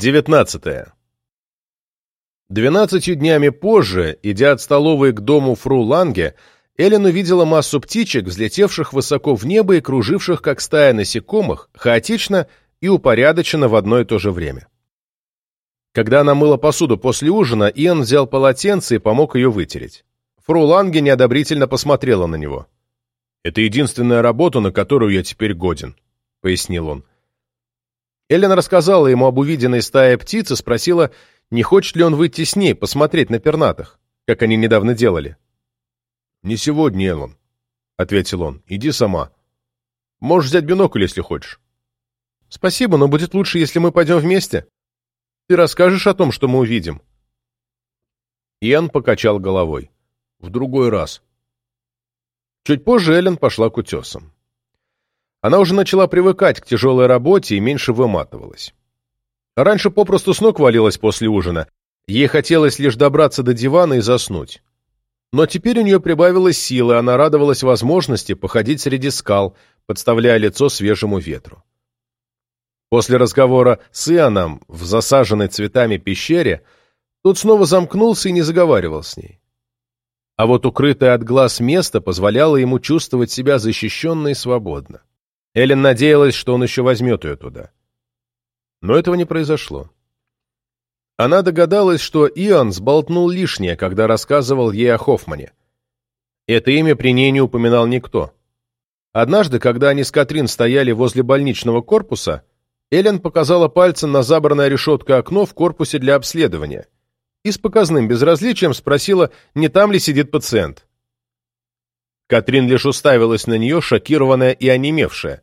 19. Двенадцатью днями позже, идя от столовой к дому фру Ланге, Эллен увидела массу птичек, взлетевших высоко в небо и круживших, как стая насекомых, хаотично и упорядоченно в одно и то же время. Когда она мыла посуду после ужина, Иэн взял полотенце и помог ее вытереть. Фру Ланге неодобрительно посмотрела на него. «Это единственная работа, на которую я теперь годен», — пояснил он. Эллен рассказала ему об увиденной стае птиц и спросила, не хочет ли он выйти с ней, посмотреть на пернатых, как они недавно делали. «Не сегодня, Эллен», — ответил он. «Иди сама. Можешь взять бинокль, если хочешь». «Спасибо, но будет лучше, если мы пойдем вместе. Ты расскажешь о том, что мы увидим». Иэн покачал головой. «В другой раз». Чуть позже Эллен пошла к утесам. Она уже начала привыкать к тяжелой работе и меньше выматывалась. Раньше попросту с ног валилась после ужина. Ей хотелось лишь добраться до дивана и заснуть. Но теперь у нее прибавилось силы, она радовалась возможности походить среди скал, подставляя лицо свежему ветру. После разговора с Иоанном в засаженной цветами пещере тот снова замкнулся и не заговаривал с ней. А вот укрытое от глаз место позволяло ему чувствовать себя защищенно и свободно. Эллен надеялась, что он еще возьмет ее туда. Но этого не произошло. Она догадалась, что Иоанн сболтнул лишнее, когда рассказывал ей о Хоффмане. Это имя при ней не упоминал никто. Однажды, когда они с Катрин стояли возле больничного корпуса, Эллен показала пальцем на забранное решеткой окно в корпусе для обследования и с показным безразличием спросила, не там ли сидит пациент. Катрин лишь уставилась на нее, шокированная и онемевшая.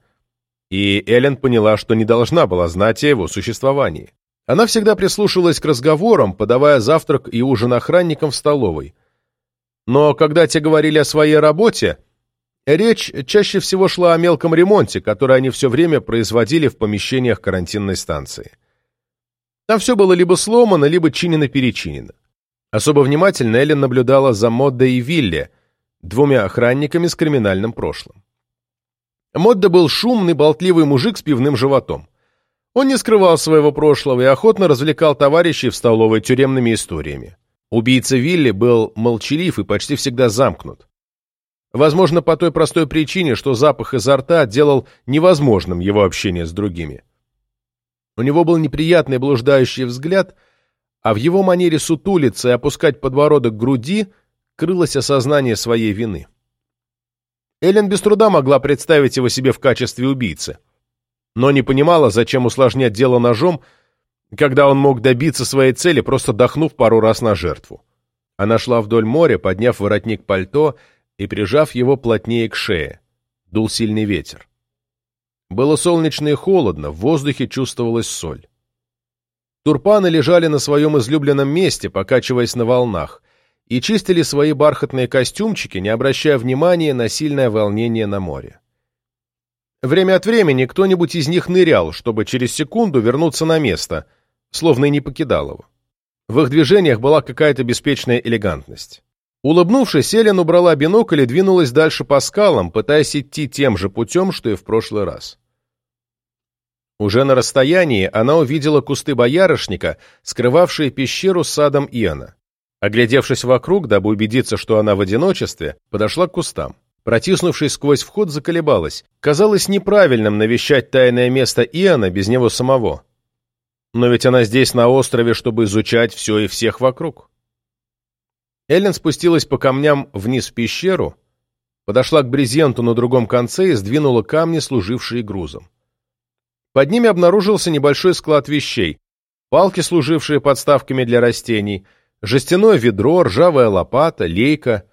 И Эллен поняла, что не должна была знать о его существовании. Она всегда прислушивалась к разговорам, подавая завтрак и ужин охранникам в столовой. Но когда те говорили о своей работе, речь чаще всего шла о мелком ремонте, который они все время производили в помещениях карантинной станции. Там все было либо сломано, либо чинено-перечинено. Особо внимательно Эллен наблюдала за Моддой и Вилле, двумя охранниками с криминальным прошлым. Модда был шумный, болтливый мужик с пивным животом. Он не скрывал своего прошлого и охотно развлекал товарищей в столовой тюремными историями. Убийца Вилли был молчалив и почти всегда замкнут. Возможно, по той простой причине, что запах изо рта делал невозможным его общение с другими. У него был неприятный блуждающий взгляд, а в его манере сутулиться и опускать подбородок к груди – крылось осознание своей вины. Эллен без труда могла представить его себе в качестве убийцы, но не понимала, зачем усложнять дело ножом, когда он мог добиться своей цели, просто дохнув пару раз на жертву. Она шла вдоль моря, подняв воротник пальто и прижав его плотнее к шее. Дул сильный ветер. Было солнечно и холодно, в воздухе чувствовалась соль. Турпаны лежали на своем излюбленном месте, покачиваясь на волнах, и чистили свои бархатные костюмчики, не обращая внимания на сильное волнение на море. Время от времени кто-нибудь из них нырял, чтобы через секунду вернуться на место, словно и не покидал его. В их движениях была какая-то беспечная элегантность. Улыбнувшись, Эллен убрала бинокль и двинулась дальше по скалам, пытаясь идти тем же путем, что и в прошлый раз. Уже на расстоянии она увидела кусты боярышника, скрывавшие пещеру с садом Иоанна. Оглядевшись вокруг, дабы убедиться, что она в одиночестве, подошла к кустам. Протиснувшись сквозь вход, заколебалась. Казалось неправильным навещать тайное место Иоанна без него самого. Но ведь она здесь, на острове, чтобы изучать все и всех вокруг. Эллен спустилась по камням вниз в пещеру, подошла к брезенту на другом конце и сдвинула камни, служившие грузом. Под ними обнаружился небольшой склад вещей, палки, служившие подставками для растений — Жестяное ведро, ржавая лопата, лейка.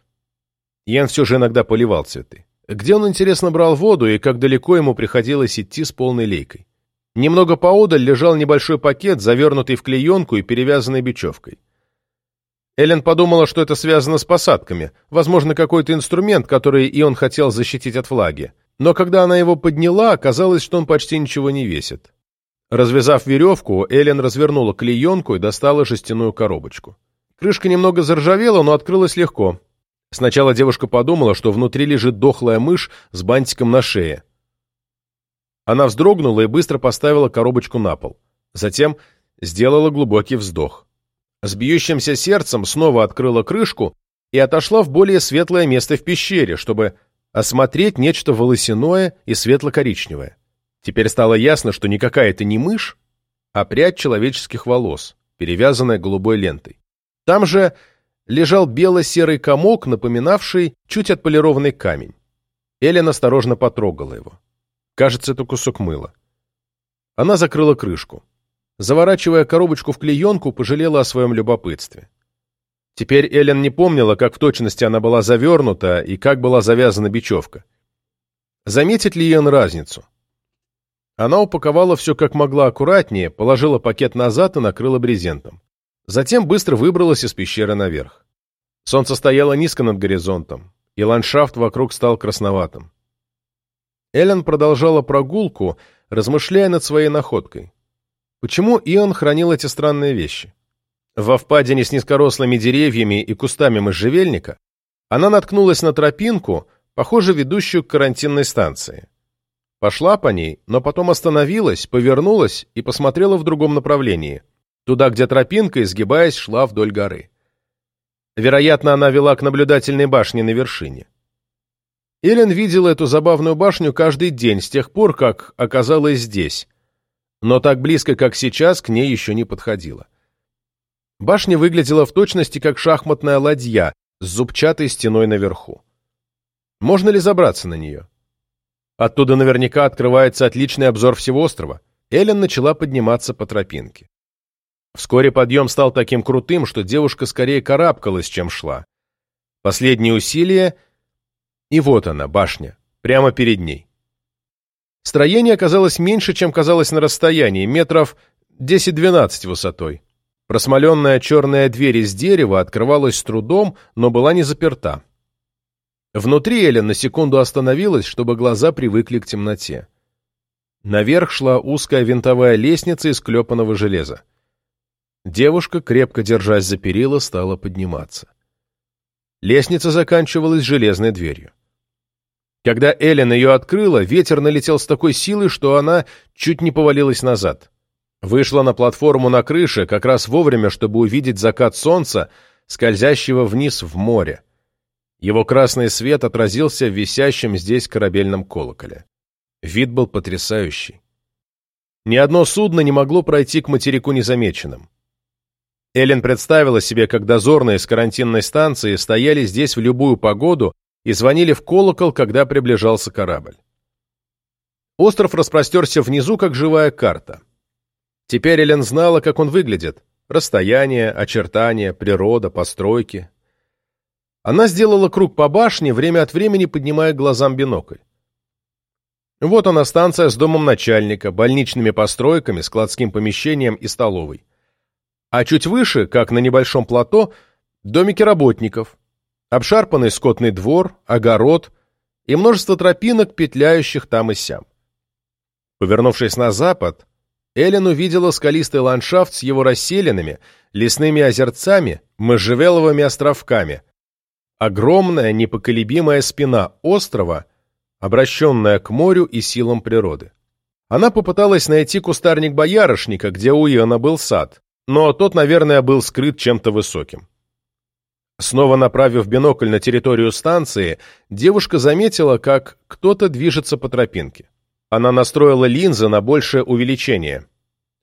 Ян все же иногда поливал цветы. Где он, интересно, брал воду и как далеко ему приходилось идти с полной лейкой? Немного поодаль лежал небольшой пакет, завернутый в клеенку и перевязанный бечевкой. Эллен подумала, что это связано с посадками, возможно, какой-то инструмент, который и он хотел защитить от влаги. Но когда она его подняла, оказалось, что он почти ничего не весит. Развязав веревку, Эллен развернула клеенку и достала жестяную коробочку. Крышка немного заржавела, но открылась легко. Сначала девушка подумала, что внутри лежит дохлая мышь с бантиком на шее. Она вздрогнула и быстро поставила коробочку на пол. Затем сделала глубокий вздох. С бьющимся сердцем снова открыла крышку и отошла в более светлое место в пещере, чтобы осмотреть нечто волосяное и светло-коричневое. Теперь стало ясно, что никакая это не мышь, а прядь человеческих волос, перевязанная голубой лентой. Там же лежал бело-серый комок, напоминавший чуть отполированный камень. Эллен осторожно потрогала его. Кажется, это кусок мыла. Она закрыла крышку. Заворачивая коробочку в клеенку, пожалела о своем любопытстве. Теперь Эллен не помнила, как в точности она была завернута и как была завязана бечевка. Заметит ли Иэн разницу? Она упаковала все как могла аккуратнее, положила пакет назад и накрыла брезентом. Затем быстро выбралась из пещеры наверх. Солнце стояло низко над горизонтом, и ландшафт вокруг стал красноватым. Эллен продолжала прогулку, размышляя над своей находкой. Почему Ион хранил эти странные вещи? Во впадине с низкорослыми деревьями и кустами можжевельника она наткнулась на тропинку, похоже, ведущую к карантинной станции. Пошла по ней, но потом остановилась, повернулась и посмотрела в другом направлении, туда, где тропинка, изгибаясь, шла вдоль горы. Вероятно, она вела к наблюдательной башне на вершине. Эллен видела эту забавную башню каждый день с тех пор, как оказалась здесь, но так близко, как сейчас, к ней еще не подходила. Башня выглядела в точности как шахматная ладья с зубчатой стеной наверху. Можно ли забраться на нее? Оттуда наверняка открывается отличный обзор всего острова. Эллен начала подниматься по тропинке. Вскоре подъем стал таким крутым, что девушка скорее карабкалась, чем шла. Последние усилия, и вот она, башня, прямо перед ней. Строение оказалось меньше, чем казалось на расстоянии, метров 10-12 высотой. Просмоленная черная дверь из дерева открывалась с трудом, но была не заперта. Внутри Эллен на секунду остановилась, чтобы глаза привыкли к темноте. Наверх шла узкая винтовая лестница из клепанного железа. Девушка, крепко держась за перила, стала подниматься. Лестница заканчивалась железной дверью. Когда Эллен ее открыла, ветер налетел с такой силой, что она чуть не повалилась назад. Вышла на платформу на крыше как раз вовремя, чтобы увидеть закат солнца, скользящего вниз в море. Его красный свет отразился в висящем здесь корабельном колоколе. Вид был потрясающий. Ни одно судно не могло пройти к материку незамеченным. Эллен представила себе, как дозорные с карантинной станции стояли здесь в любую погоду и звонили в колокол, когда приближался корабль. Остров распростерся внизу, как живая карта. Теперь Элен знала, как он выглядит. Расстояние, очертания, природа, постройки. Она сделала круг по башне, время от времени поднимая глазам бинокль. Вот она станция с домом начальника, больничными постройками, складским помещением и столовой. А чуть выше, как на небольшом плато, домики работников, обшарпанный скотный двор, огород и множество тропинок, петляющих там и сям. Повернувшись на запад, Эллен увидела скалистый ландшафт с его расселенными, лесными озерцами, можжевеловыми островками. Огромная, непоколебимая спина острова, обращенная к морю и силам природы. Она попыталась найти кустарник боярышника, где у Иона был сад, но тот, наверное, был скрыт чем-то высоким. Снова направив бинокль на территорию станции, девушка заметила, как кто-то движется по тропинке. Она настроила линзы на большее увеличение.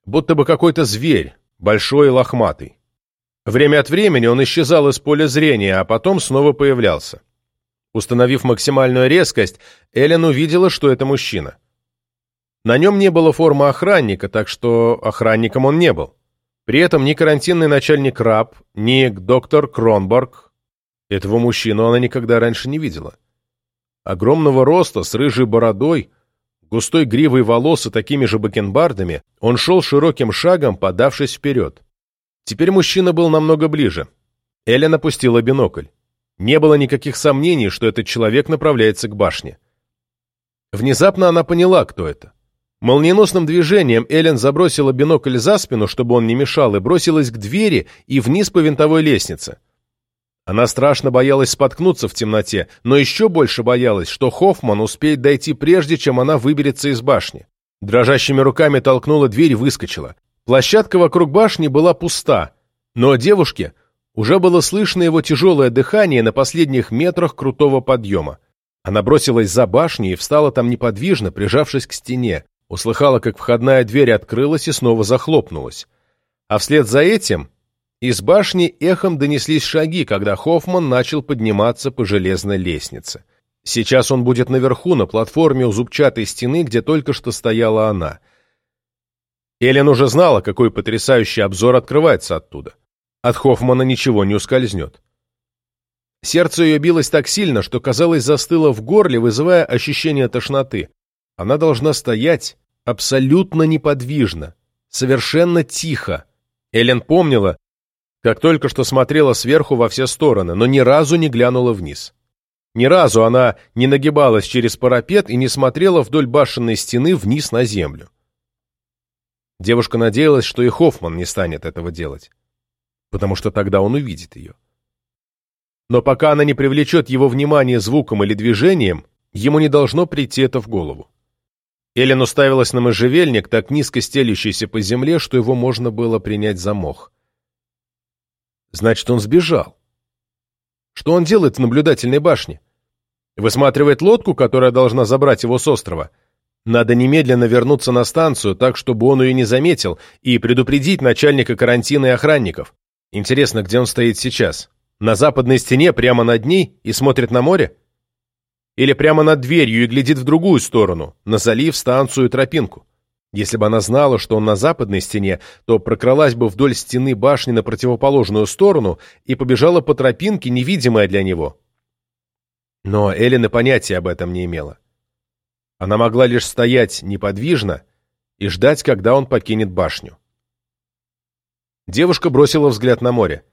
Будто бы какой-то зверь, большой и лохматый. Время от времени он исчезал из поля зрения, а потом снова появлялся. Установив максимальную резкость, Эллен увидела, что это мужчина. На нем не было формы охранника, так что охранником он не был. При этом ни карантинный начальник Раб, ни доктор Кронборг этого мужчину она никогда раньше не видела. Огромного роста, с рыжей бородой, густой гривой волос и такими же бакенбардами, он шел широким шагом, подавшись вперед. Теперь мужчина был намного ближе. Эллен опустила бинокль. Не было никаких сомнений, что этот человек направляется к башне. Внезапно она поняла, кто это. Молниеносным движением Эллен забросила бинокль за спину, чтобы он не мешал, и бросилась к двери и вниз по винтовой лестнице. Она страшно боялась споткнуться в темноте, но еще больше боялась, что Хоффман успеет дойти прежде, чем она выберется из башни. Дрожащими руками толкнула дверь и выскочила. Площадка вокруг башни была пуста, но девушке уже было слышно его тяжелое дыхание на последних метрах крутого подъема. Она бросилась за башней и встала там неподвижно, прижавшись к стене. Услыхала, как входная дверь открылась и снова захлопнулась. А вслед за этим из башни эхом донеслись шаги, когда Хоффман начал подниматься по железной лестнице. Сейчас он будет наверху, на платформе у зубчатой стены, где только что стояла она. Эллен уже знала, какой потрясающий обзор открывается оттуда. От Хоффмана ничего не ускользнет. Сердце ее билось так сильно, что, казалось, застыло в горле, вызывая ощущение тошноты. Она должна стоять абсолютно неподвижно, совершенно тихо. Эллен помнила, как только что смотрела сверху во все стороны, но ни разу не глянула вниз. Ни разу она не нагибалась через парапет и не смотрела вдоль башенной стены вниз на землю. Девушка надеялась, что и Хоффман не станет этого делать, потому что тогда он увидит ее. Но пока она не привлечет его внимание звуком или движением, ему не должно прийти это в голову. Эллен уставилась на можжевельник, так низко стелющийся по земле, что его можно было принять за мох. Значит, он сбежал. Что он делает в наблюдательной башне? Высматривает лодку, которая должна забрать его с острова. Надо немедленно вернуться на станцию, так, чтобы он ее не заметил, и предупредить начальника карантина и охранников. Интересно, где он стоит сейчас? На западной стене, прямо над ней, и смотрит на море? Или прямо над дверью и глядит в другую сторону, на залив, станцию и тропинку? Если бы она знала, что он на западной стене, то прокралась бы вдоль стены башни на противоположную сторону и побежала по тропинке, невидимая для него. Но Эллен понятия об этом не имела. Она могла лишь стоять неподвижно и ждать, когда он покинет башню. Девушка бросила взгляд на море.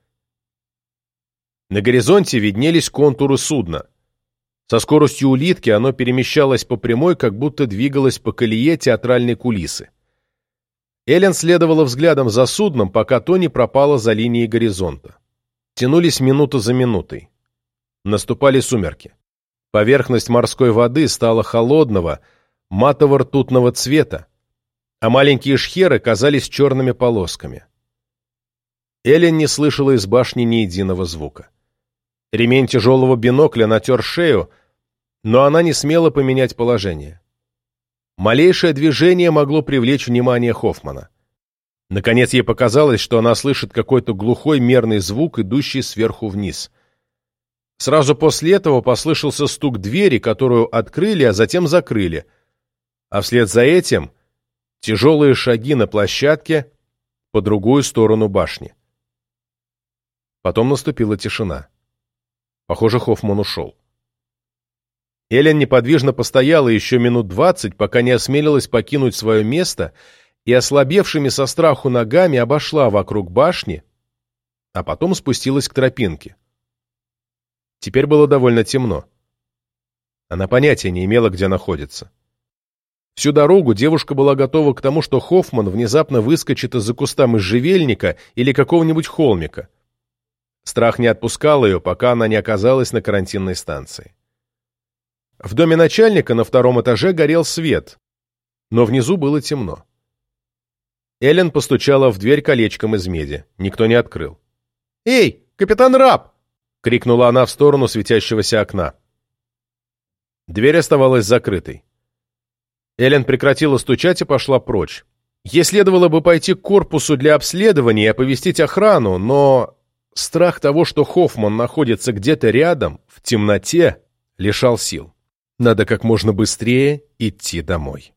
На горизонте виднелись контуры судна. Со скоростью улитки оно перемещалось по прямой, как будто двигалось по колее театральной кулисы. Эллен следовала взглядом за судном, пока то не пропало за линией горизонта. Тянулись минута за минутой. Наступали сумерки. Поверхность морской воды стала холодного, матово-ртутного цвета, а маленькие шхеры казались черными полосками. Эллен не слышала из башни ни единого звука. Ремень тяжелого бинокля натер шею, но она не смела поменять положение. Малейшее движение могло привлечь внимание Хоффмана. Наконец ей показалось, что она слышит какой-то глухой мерный звук, идущий сверху вниз. Сразу после этого послышался стук двери, которую открыли, а затем закрыли, а вслед за этим тяжелые шаги на площадке по другую сторону башни. Потом наступила тишина. Похоже, Хоффман ушел. Эллен неподвижно постояла еще минут двадцать, пока не осмелилась покинуть свое место и ослабевшими со страху ногами обошла вокруг башни, а потом спустилась к тропинке. Теперь было довольно темно. Она понятия не имела, где находится. Всю дорогу девушка была готова к тому, что Хоффман внезапно выскочит из-за куста можжевельника или какого-нибудь холмика. Страх не отпускал ее, пока она не оказалась на карантинной станции. В доме начальника на втором этаже горел свет, но внизу было темно. Эллен постучала в дверь колечком из меди. Никто не открыл. «Эй, капитан Раб!» — крикнула она в сторону светящегося окна. Дверь оставалась закрытой. Эллен прекратила стучать и пошла прочь. Ей следовало бы пойти к корпусу для обследования и оповестить охрану, но Страх того, что Хоффман находится где-то рядом, в темноте, лишал сил. Надо как можно быстрее идти домой.